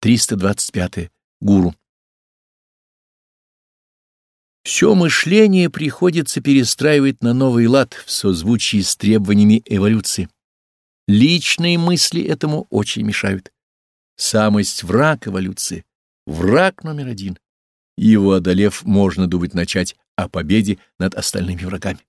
325. Гуру. Все мышление приходится перестраивать на новый лад в созвучии с требованиями эволюции. Личные мысли этому очень мешают. Самость враг эволюции, враг номер один. Его одолев, можно думать начать о победе над остальными врагами.